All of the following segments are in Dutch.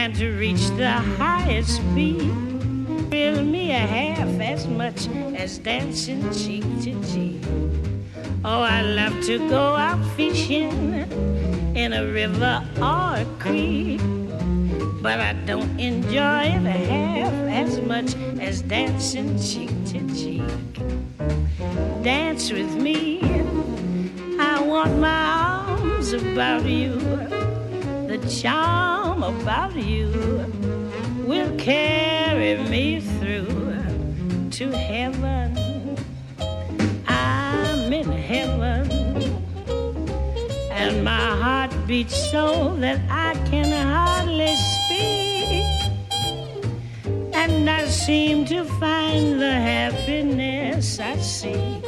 and to reach the highest speed. Thrill me a half as much as dancing cheek to cheek. Oh, I love to go out fishing in a river or a creek. But I don't enjoy it a half as much as dancing cheek to cheek. Dance with me. I want my arms about you. The charm about you will carry me through to heaven. I'm in heaven. And my heart beats so that I can hardly speak. And I seem to find the happiness I seek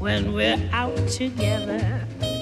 when we're out together,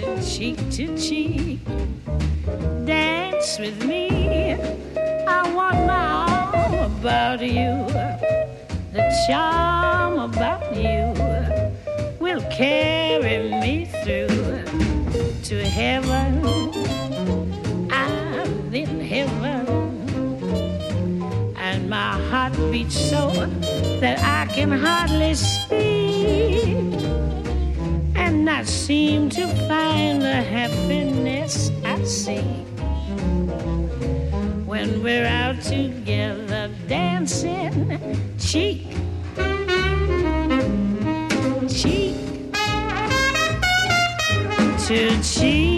dancing cheek to cheek. Dance with me, I want my arm about you. The charm about you will carry me through to heaven. I'm in heaven. And my heart beats so that I can hardly speak. I seem to find the happiness I see when we're out together dancing cheek cheek to cheek.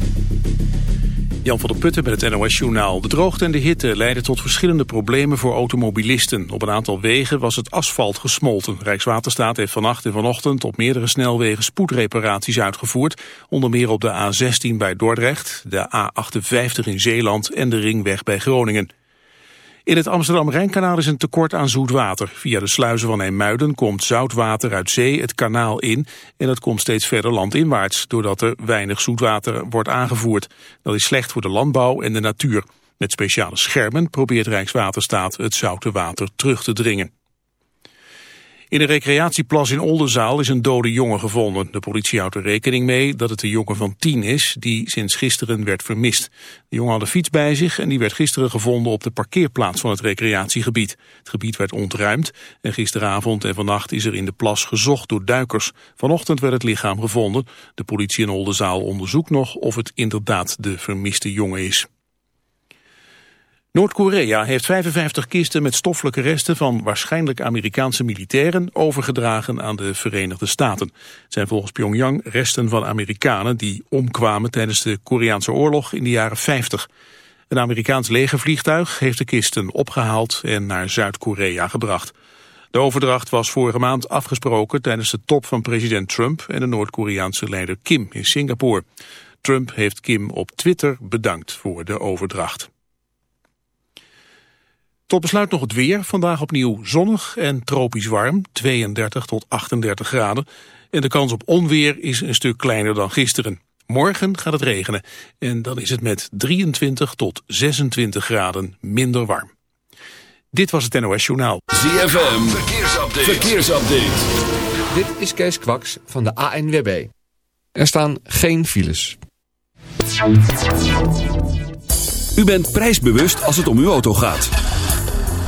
Jan van der Putten met het NOS-journaal. De droogte en de hitte leiden tot verschillende problemen voor automobilisten. Op een aantal wegen was het asfalt gesmolten. Rijkswaterstaat heeft vannacht en vanochtend op meerdere snelwegen spoedreparaties uitgevoerd. Onder meer op de A16 bij Dordrecht, de A58 in Zeeland en de ringweg bij Groningen. In het Amsterdam-Rijnkanaal is een tekort aan zoet water. Via de sluizen van Eemmuiden komt zoutwater uit zee het kanaal in... en dat komt steeds verder landinwaarts... doordat er weinig zoetwater wordt aangevoerd. Dat is slecht voor de landbouw en de natuur. Met speciale schermen probeert Rijkswaterstaat het zoute water terug te dringen. In een recreatieplas in Oldenzaal is een dode jongen gevonden. De politie houdt er rekening mee dat het een jongen van tien is die sinds gisteren werd vermist. De jongen had een fiets bij zich en die werd gisteren gevonden op de parkeerplaats van het recreatiegebied. Het gebied werd ontruimd en gisteravond en vannacht is er in de plas gezocht door duikers. Vanochtend werd het lichaam gevonden. De politie in Oldenzaal onderzoekt nog of het inderdaad de vermiste jongen is. Noord-Korea heeft 55 kisten met stoffelijke resten van waarschijnlijk Amerikaanse militairen overgedragen aan de Verenigde Staten. Het zijn volgens Pyongyang resten van Amerikanen die omkwamen tijdens de Koreaanse oorlog in de jaren 50. Een Amerikaans legervliegtuig heeft de kisten opgehaald en naar Zuid-Korea gebracht. De overdracht was vorige maand afgesproken tijdens de top van president Trump en de Noord-Koreaanse leider Kim in Singapore. Trump heeft Kim op Twitter bedankt voor de overdracht. Tot besluit nog het weer. Vandaag opnieuw zonnig en tropisch warm, 32 tot 38 graden. En de kans op onweer is een stuk kleiner dan gisteren. Morgen gaat het regenen en dan is het met 23 tot 26 graden minder warm. Dit was het NOS Journaal. ZFM, verkeersupdate. verkeersupdate. Dit is Kees Kwaks van de ANWB. Er staan geen files. U bent prijsbewust als het om uw auto gaat.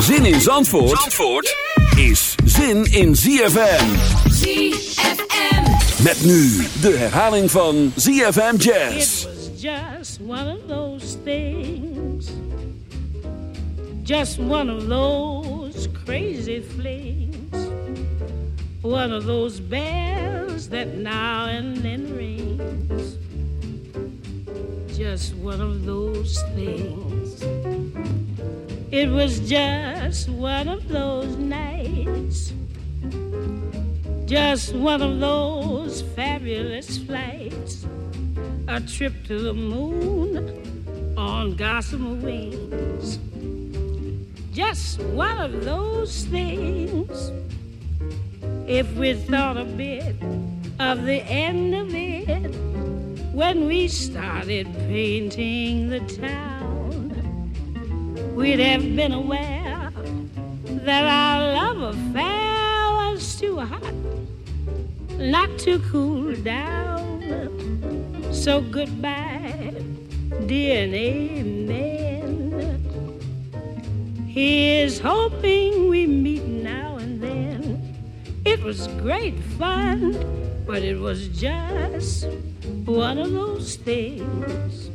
Zin in Zandvoort, Zandvoort is zin in ZFM. ZFM. Met nu de herhaling van ZFM Jazz. It was just one of those things. Just one of those crazy flings. One of those bells that now and then rings. Just one of those things. It was just one of those nights. Just one of those fabulous flights. A trip to the moon on gossamer wings. Just one of those things. If we thought a bit of the end of it when we started painting the town, we'd have been aware that our love affair was too hot not to cool down. So goodbye, dear and amen. Here's hoping we meet now and then. It was great fun, but it was just one of those things.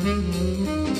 Mm-hmm.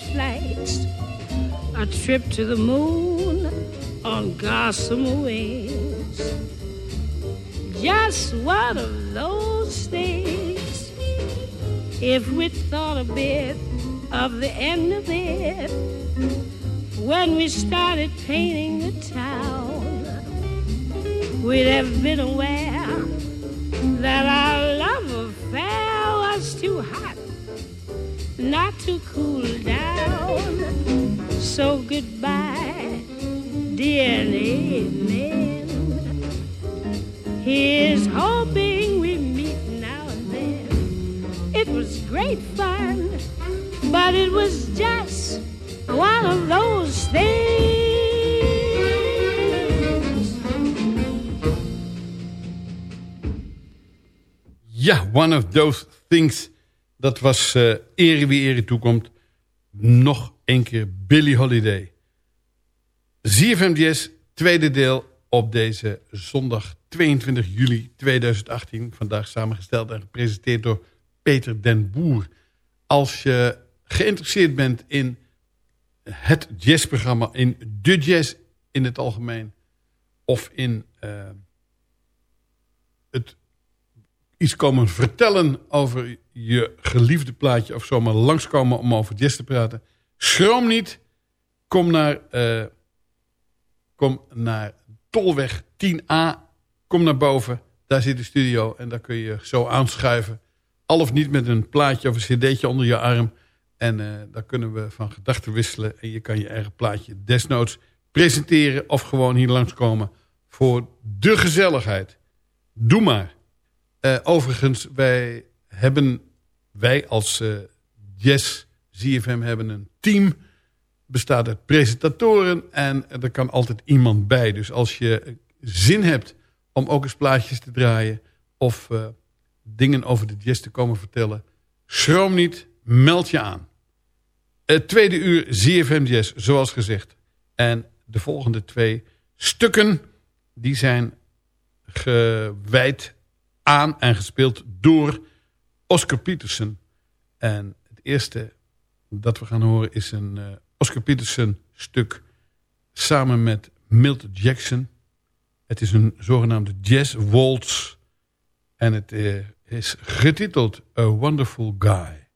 Flights a trip to the moon on gossamer wings. Just one of those things. If we thought a bit of the end of it when we started painting the town, we'd have been aware that our So goodbye, dear and amen. Here's hoping we meet now and then. It was great fun, but it was just one of those things. Ja, one of those things. Dat was uh, ere wie ere toekomt. Nog één keer Billie Holiday. ZFM Jazz, tweede deel op deze zondag 22 juli 2018. Vandaag samengesteld en gepresenteerd door Peter den Boer. Als je geïnteresseerd bent in het jazzprogramma, in de jazz in het algemeen... of in uh, het iets komen vertellen over je geliefde plaatje... of zomaar langskomen om over jazz te praten... Schroom niet. Kom naar, uh, kom naar Tolweg 10A. Kom naar boven. Daar zit de studio. En daar kun je zo aanschuiven. Al of niet met een plaatje of een cd'tje onder je arm. En uh, daar kunnen we van gedachten wisselen. En je kan je eigen plaatje desnoods presenteren. Of gewoon hier langskomen voor de gezelligheid. Doe maar. Uh, overigens, wij hebben, wij als jazz ZFM hebben een team. Bestaat uit presentatoren en er kan altijd iemand bij. Dus als je zin hebt om ook eens plaatjes te draaien... of uh, dingen over de jazz te komen vertellen... schroom niet, meld je aan. Het tweede uur ZFM Jazz, zoals gezegd. En de volgende twee stukken... die zijn gewijd aan en gespeeld door Oscar Peterson. En het eerste dat we gaan horen is een uh, Oscar Peterson stuk samen met Milton Jackson. Het is een zogenaamde jazz waltz en het uh, is getiteld A Wonderful Guy.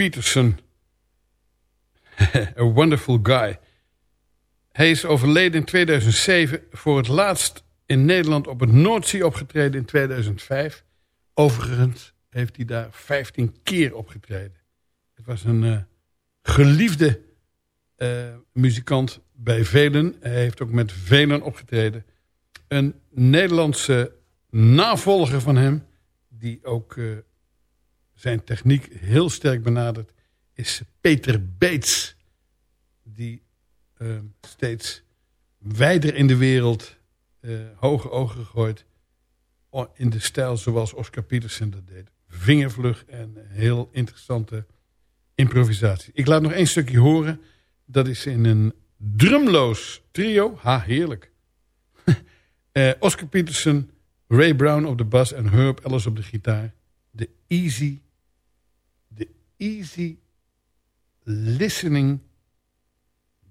Peterson. A wonderful guy. Hij is overleden in 2007. Voor het laatst in Nederland op het Noordzee opgetreden in 2005. Overigens heeft hij daar 15 keer opgetreden. Het was een uh, geliefde uh, muzikant bij velen. Hij heeft ook met velen opgetreden. Een Nederlandse navolger van hem... die ook uh, zijn techniek heel sterk benadert... is Peter Beets. Die steeds wijder in de wereld hoge ogen gooit... in de stijl zoals Oscar Peterson dat deed. Vingervlug en heel interessante improvisatie. Ik laat nog één stukje horen. Dat is in een drumloos trio. Ha, heerlijk. uh, Oscar Peterson, Ray Brown op de bas en Herb Ellis op de gitaar. De easy, easy listening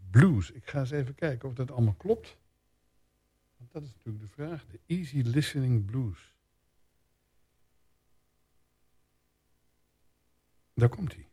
blues. Ik ga eens even kijken of dat allemaal klopt. Want dat is natuurlijk de vraag. De easy listening blues. Daar komt hij.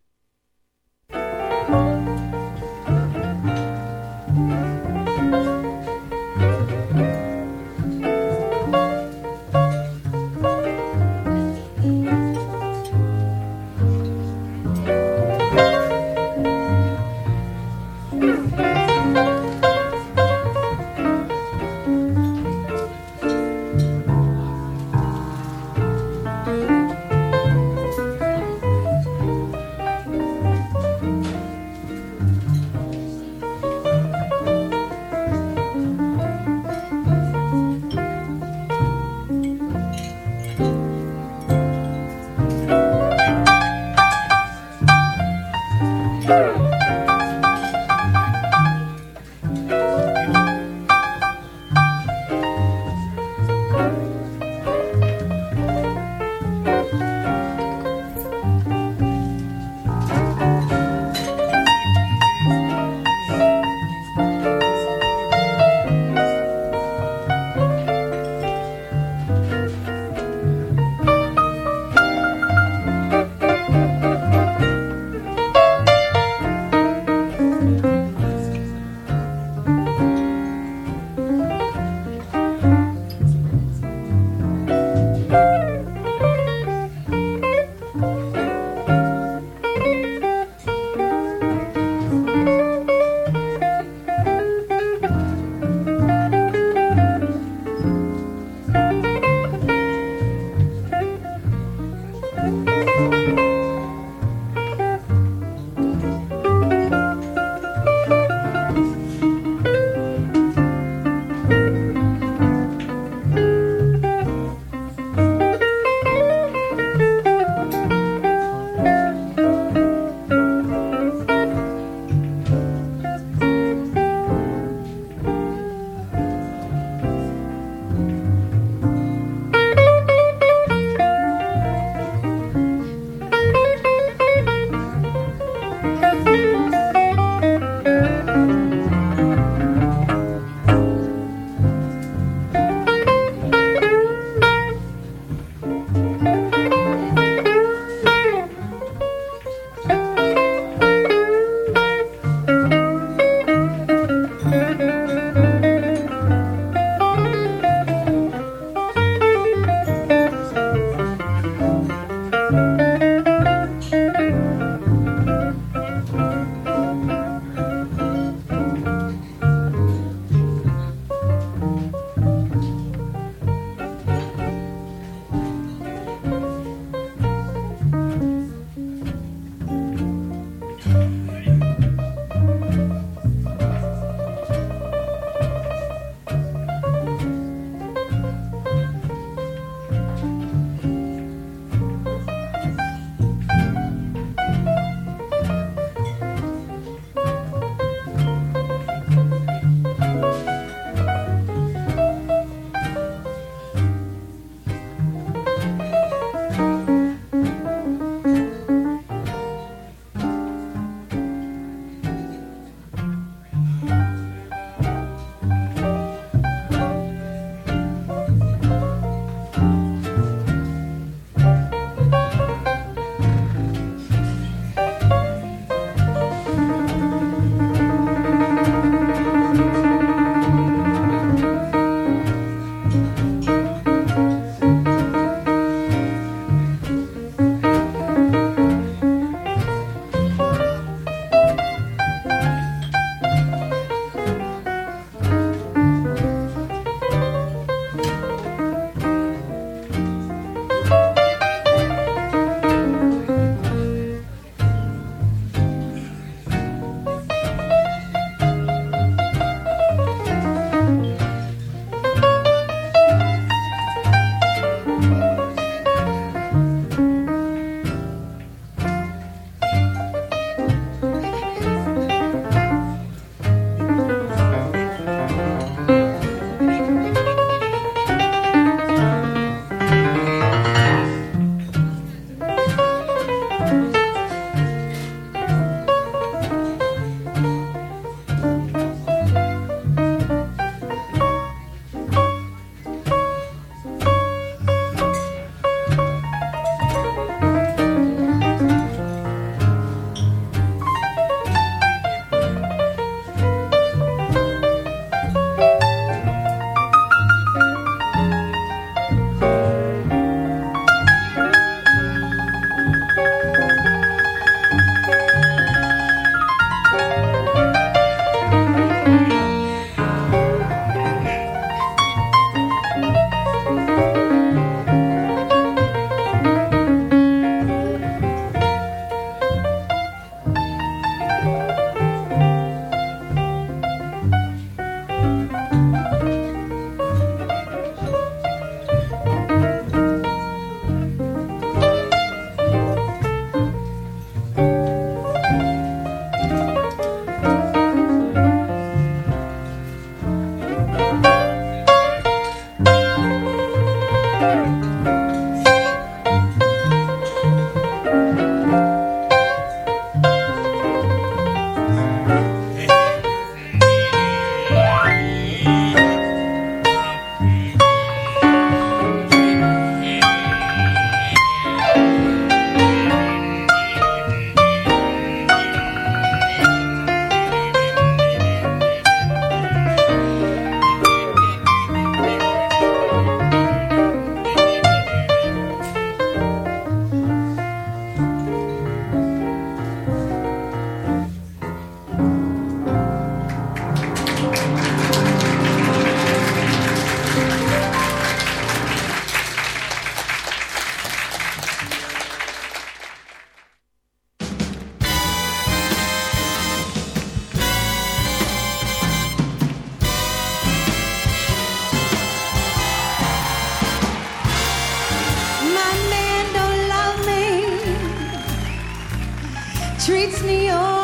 Treats me oh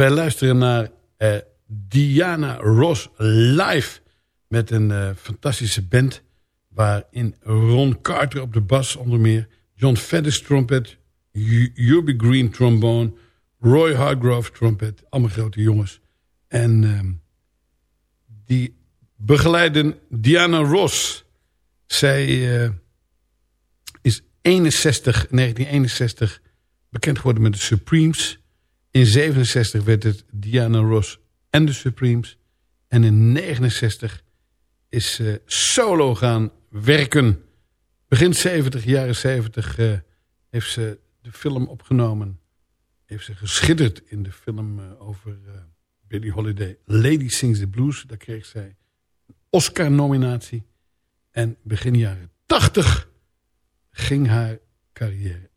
wij luisteren naar eh, Diana Ross live. Met een eh, fantastische band. Waarin Ron Carter op de bas onder meer. John Faddis trompet. Yubi Green trombone. Roy Hargrove trompet. Allemaal grote jongens. En ehm, die begeleiden Diana Ross. Zij eh, is 61, 1961 bekend geworden met de Supremes. In 67 werd het Diana Ross en de Supremes. En in 69 is ze solo gaan werken. Begin 70, jaren 70 eh, heeft ze de film opgenomen. Heeft ze geschitterd in de film eh, over eh, Billie Holiday. Lady Sings the Blues. Daar kreeg zij een Oscar-nominatie. En begin jaren 80 ging haar carrière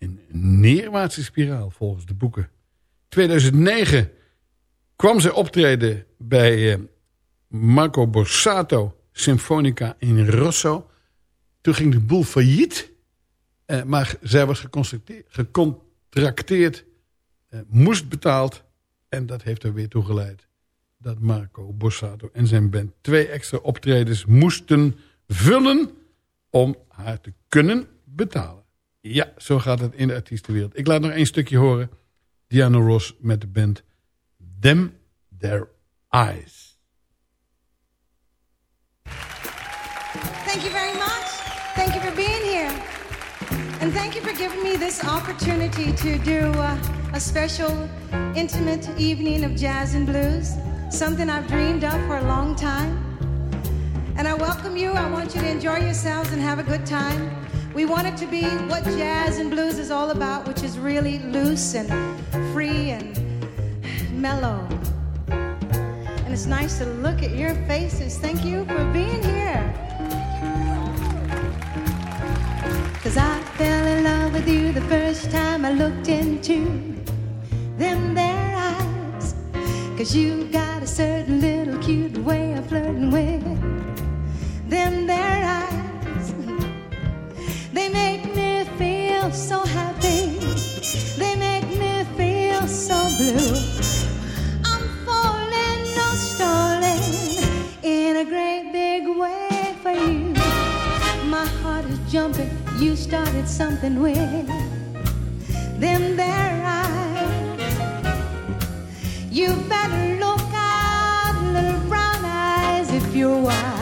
een neerwaartse spiraal volgens de boeken. 2009 kwam zij optreden bij eh, Marco Borsato Symfonica in Rosso. Toen ging de boel failliet. Eh, maar zij was gecontracteerd, eh, moest betaald. En dat heeft er weer toe geleid dat Marco Borsato en zijn band twee extra optredens moesten vullen om haar te kunnen betalen. Ja, zo gaat het in de artiestenwereld. Ik laat nog één stukje horen. Diana Ross met de band Them Their Eyes. Thank you very much. Thank you for being here. And thank you for giving me this opportunity to do uh, a special, intimate evening of jazz and blues. Something I've dreamed of for a long time. And I welcome you. I want you to enjoy yourselves and have a good time. We want it to be what jazz and blues is all about, which is really loose and free and mellow. And it's nice to look at your faces. Thank you for being here. Cause I fell in love with you the first time I looked into them their eyes. Cause you got a certain little cute way of flirting with them their eyes. They make me feel so happy. They make me feel so blue. I'm falling, not stalling, in a great big way for you. My heart is jumping. You started something with them there eyes. You better look out, little brown eyes, if you're wise.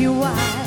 you why.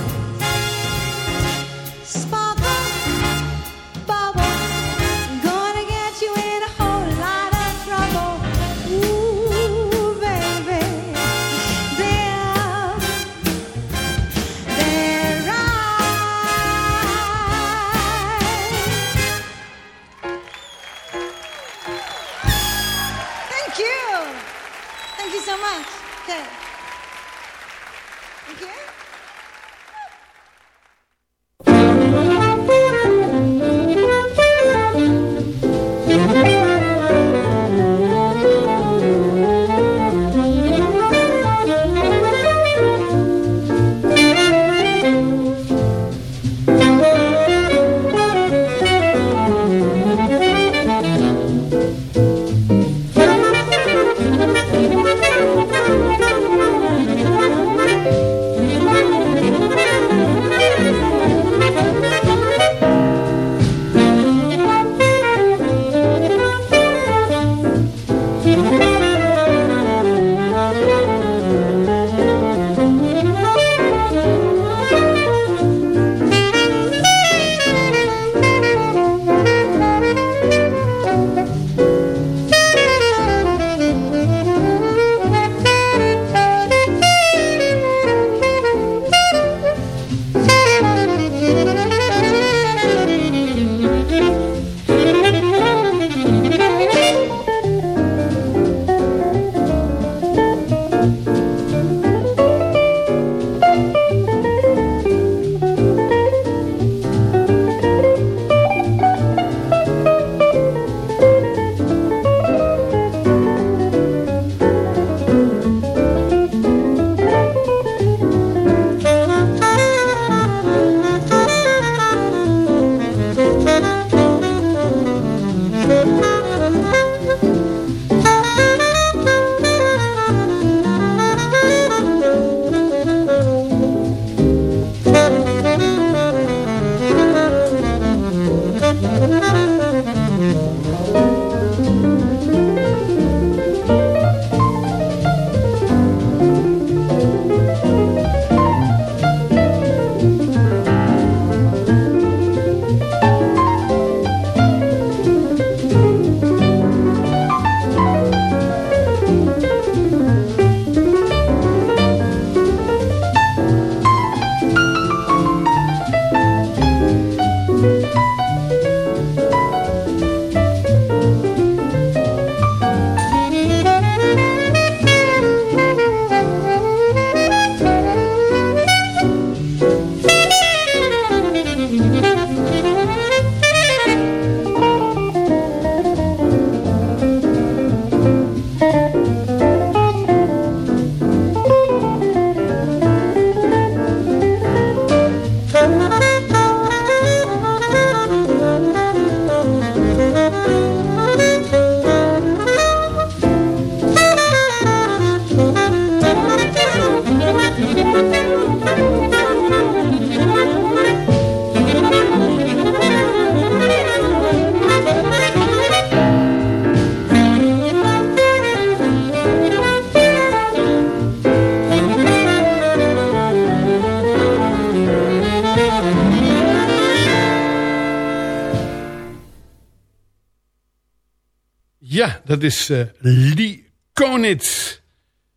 Ja, dat is uh, Lee Konitz.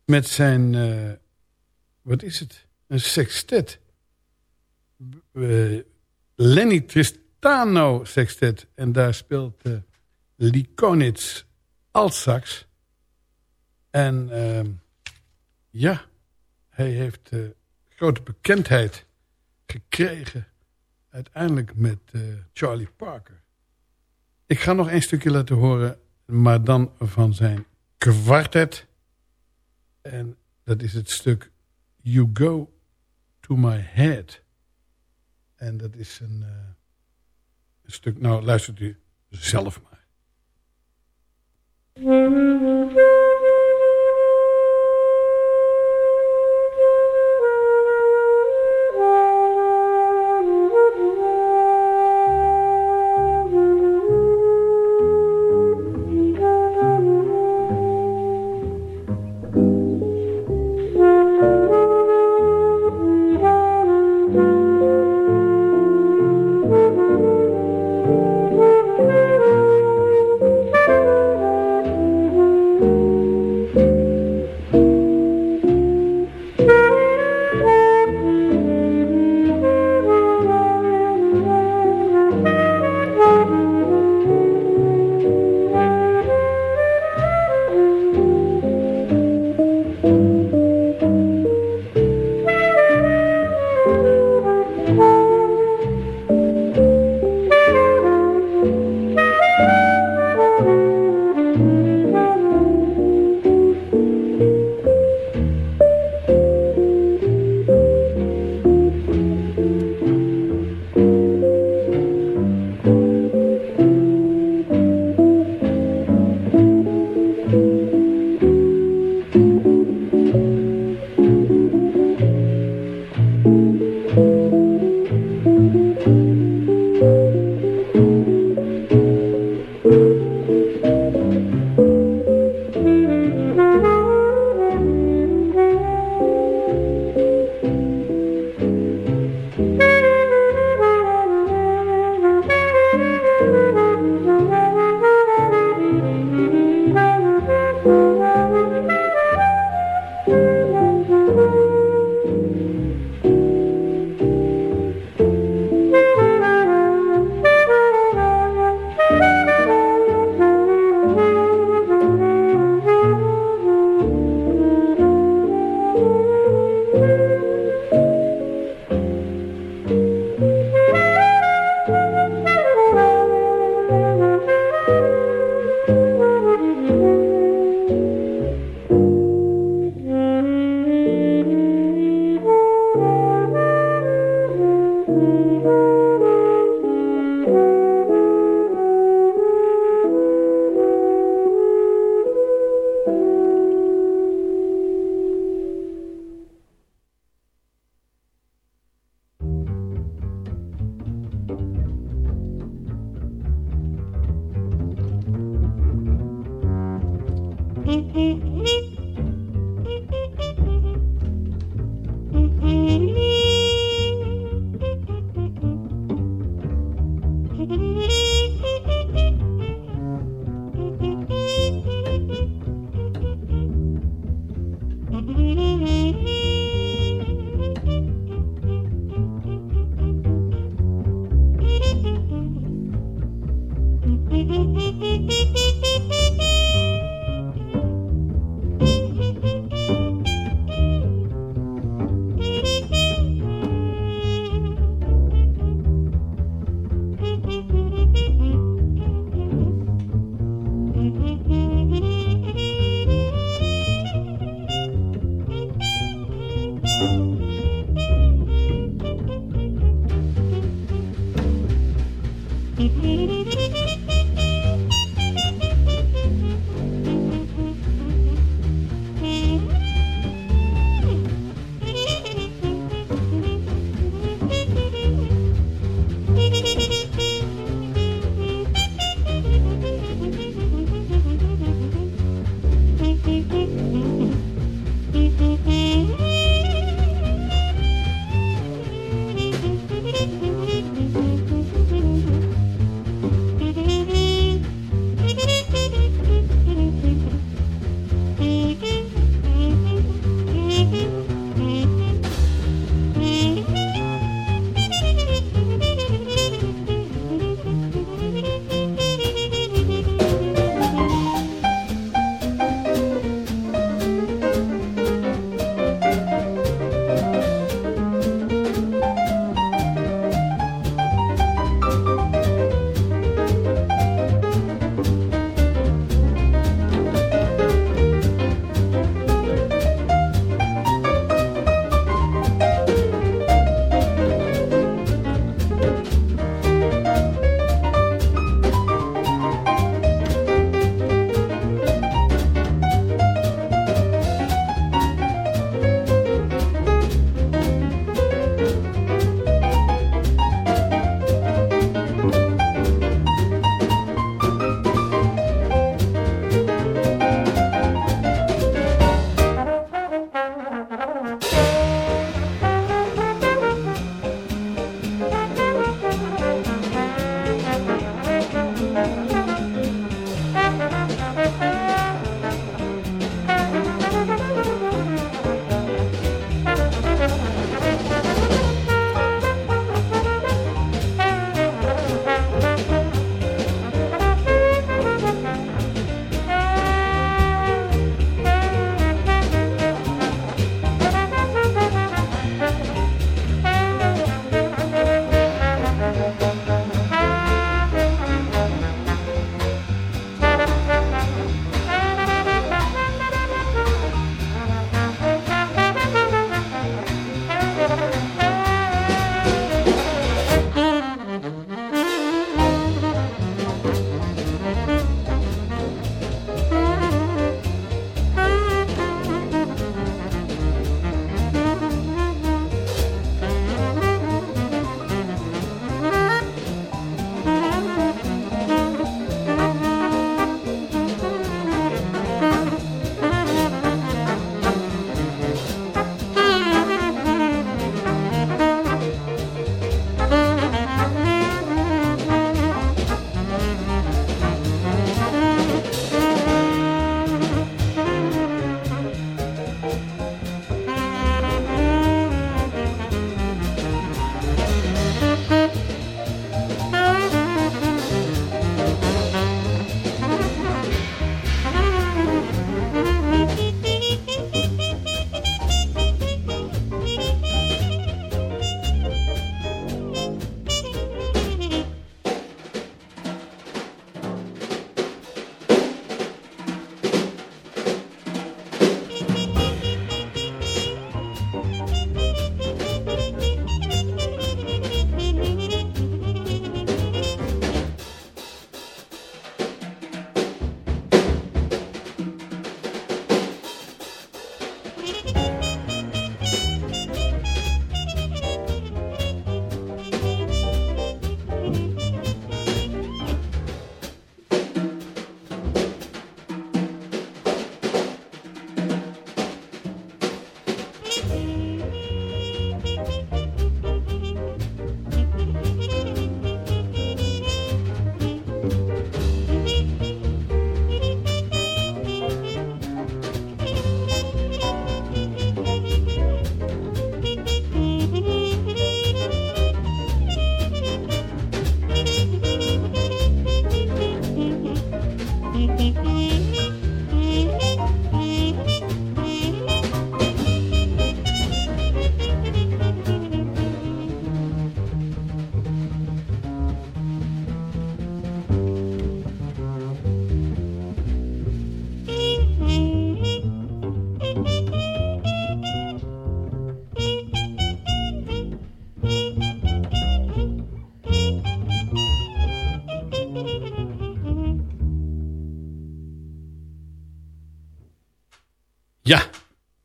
Met zijn, uh, wat is het? Een sextet. Uh, Lenny Tristano sextet. En daar speelt Lee Konitz sax. En ehm, ja, hij heeft grote bekendheid gekregen. Uiteindelijk met Charlie Parker. Ik ga nog een stukje laten horen maar dan van zijn kwartet. En dat is het stuk You Go To My Head. En dat is een, uh, een stuk, nou luistert u zelf maar.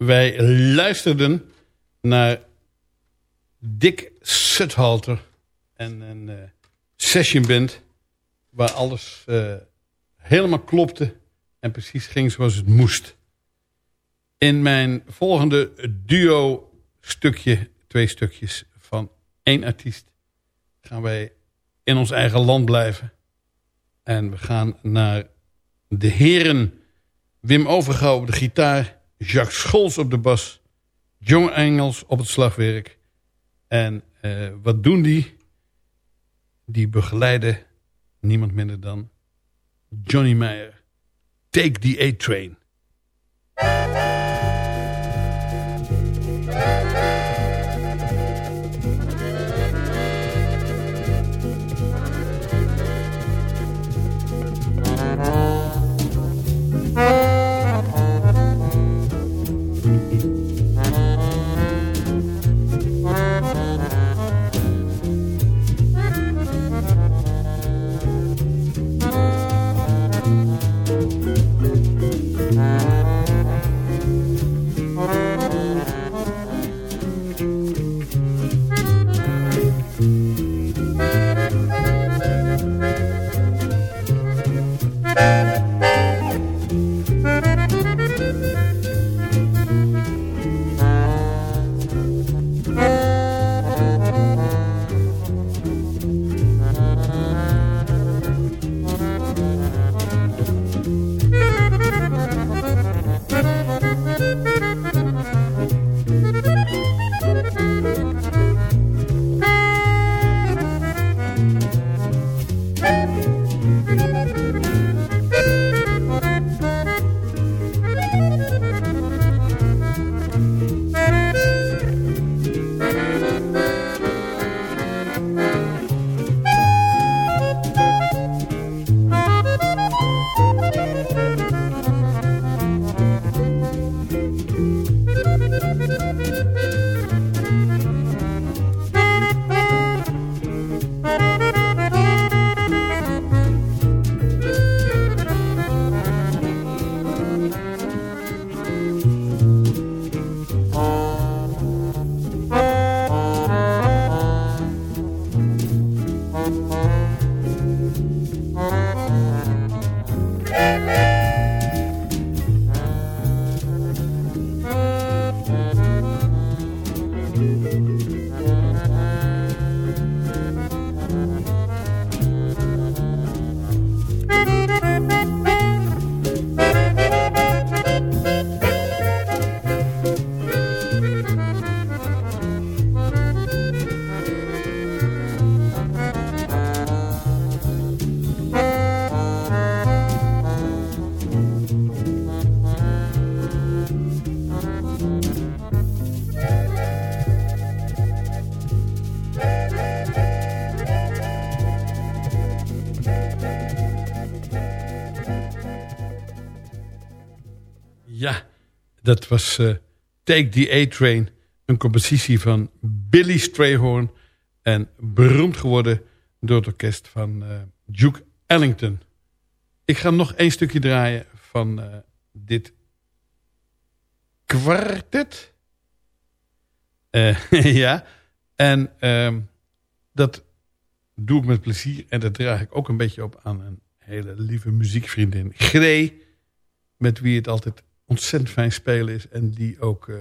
Wij luisterden naar Dick Suthalter en een uh, session band waar alles uh, helemaal klopte en precies ging zoals het moest. In mijn volgende duo stukje, twee stukjes van één artiest, gaan wij in ons eigen land blijven. En we gaan naar de heren Wim Overgouw op de gitaar, Jacques Scholz op de bas, John Engels op het slagwerk. En uh, wat doen die? Die begeleiden niemand minder dan Johnny Meyer. Take the A-Train. Dat was uh, Take the A-Train. Een compositie van Billy Strayhorn. En beroemd geworden door het orkest van uh, Duke Ellington. Ik ga nog één stukje draaien van uh, dit kwartet. ja, en ehm, dat doe ik met plezier. En dat draag ik ook een beetje op aan een hele lieve muziekvriendin. Gree, met wie het altijd ontzettend fijn spelen is. En die ook uh,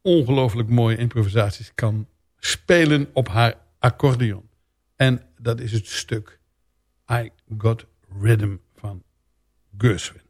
ongelooflijk mooie improvisaties kan spelen op haar accordeon. En dat is het stuk I Got Rhythm van Gershwin.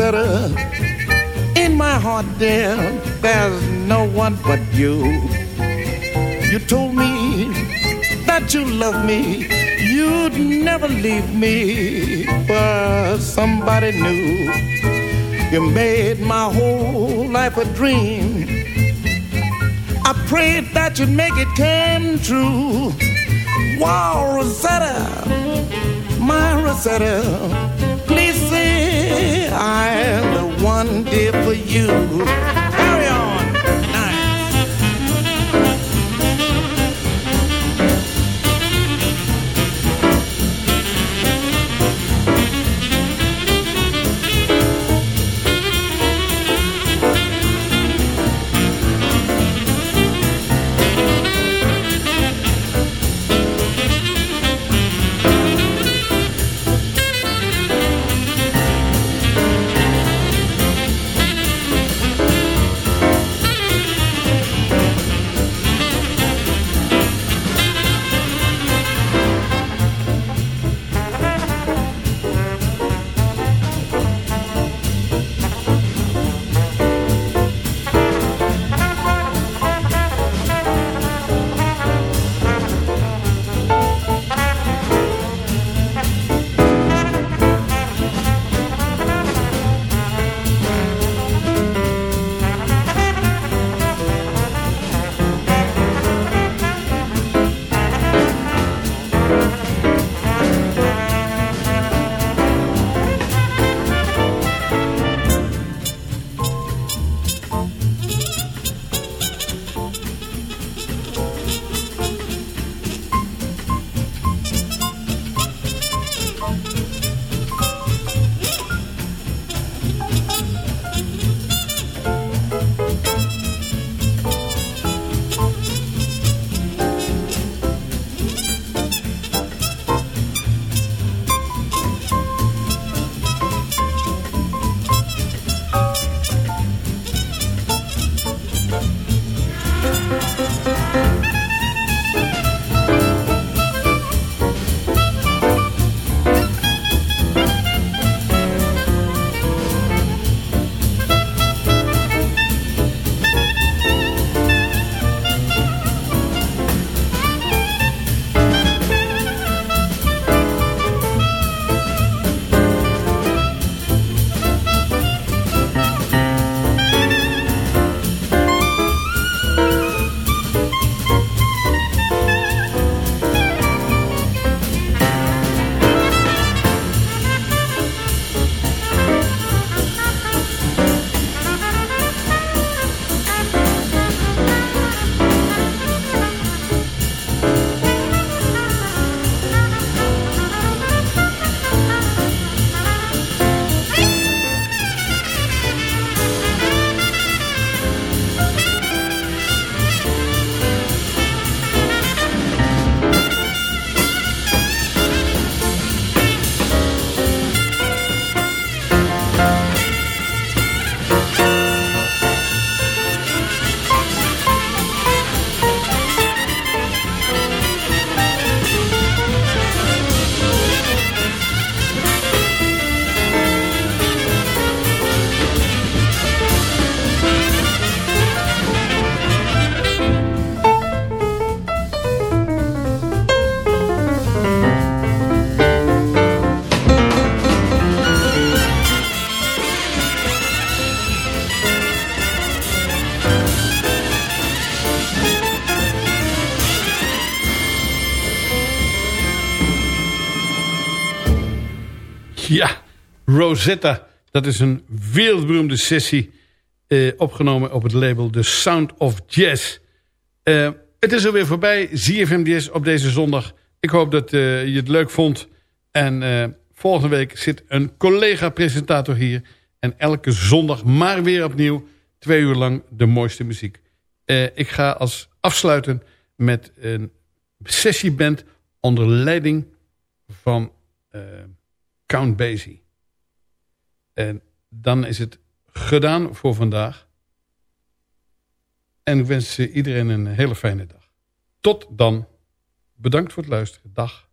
Rosetta. In my heart, dear, there's no one but you. You told me that you love me, you'd never leave me, for somebody new. You made my whole life a dream. I prayed that you'd make it come true. Wow, Rosetta, my Rosetta I'm the one dear for you. Rosetta. Dat is een wereldberoemde sessie eh, opgenomen op het label The Sound of Jazz. Eh, het is alweer voorbij, ZFM Jazz op deze zondag. Ik hoop dat uh, je het leuk vond. En uh, volgende week zit een collega-presentator hier. En elke zondag maar weer opnieuw twee uur lang de mooiste muziek. Uh, ik ga als afsluiten met een sessieband onder leiding van Count Basie. En dan is het gedaan voor vandaag. En ik wens iedereen een hele fijne dag. Tot dan. Bedankt voor het luisteren. Dag.